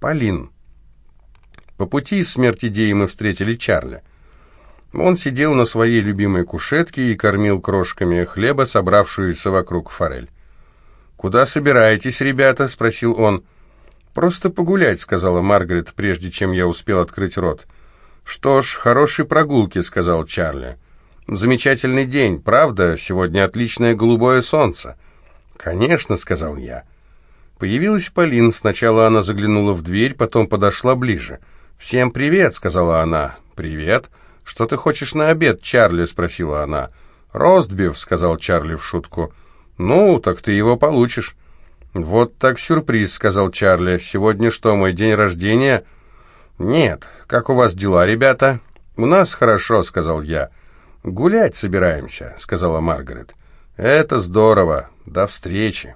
Полин. По пути из смерти Деи мы встретили Чарли. Он сидел на своей любимой кушетке и кормил крошками хлеба, собравшуюся вокруг форель. «Куда собираетесь, ребята?» — спросил он. «Просто погулять», — сказала Маргарет, прежде чем я успел открыть рот. «Что ж, хорошей прогулки», — сказал Чарли. «Замечательный день, правда? Сегодня отличное голубое солнце». «Конечно», — сказал я. Появилась Полин. Сначала она заглянула в дверь, потом подошла ближе. «Всем привет», — сказала она. «Привет. Что ты хочешь на обед, Чарли?» — спросила она. «Ростбиф», — сказал Чарли в шутку. «Ну, так ты его получишь». «Вот так сюрприз», — сказал Чарли. «Сегодня что, мой день рождения?» «Нет. Как у вас дела, ребята?» «У нас хорошо», — сказал я. «Гулять собираемся», — сказала Маргарет. «Это здорово. До встречи».